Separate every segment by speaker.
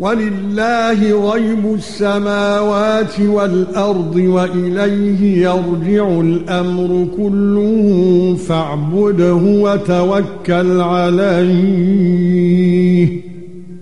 Speaker 1: ولله غيب السماوات والأرض وإليه يرجع الأمر كله فاعبده وتوكل عليه.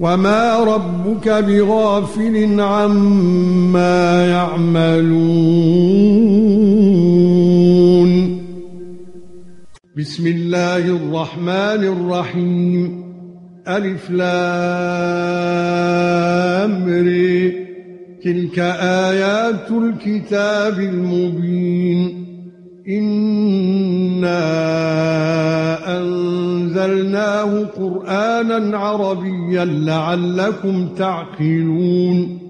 Speaker 1: وما ربك بغافل عما يعملون. بسم الله الرحمن الرحيم. ألف لام تلك آيات الكتاب المبين. إنا أنزلناه قرآنا عربيا لعلكم تعقلون.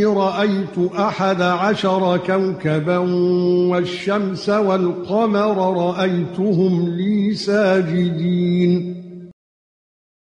Speaker 1: اني رأيت أحد عشر كوكبا والشمس والقمر رأيتهم لي ساجدين.